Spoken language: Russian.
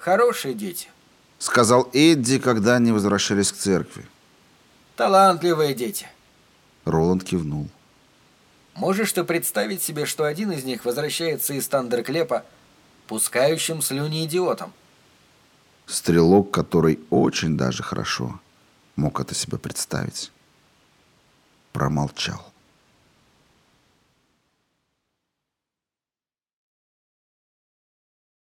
Хорошие дети. Сказал Эдди, когда они возвращались к церкви. Талантливые дети. Роланд кивнул. Можешь ты представить себе, что один из них возвращается из Тандерклепа пускающим слюни идиотом? Стрелок, который очень даже хорошо мог это себе представить, промолчал.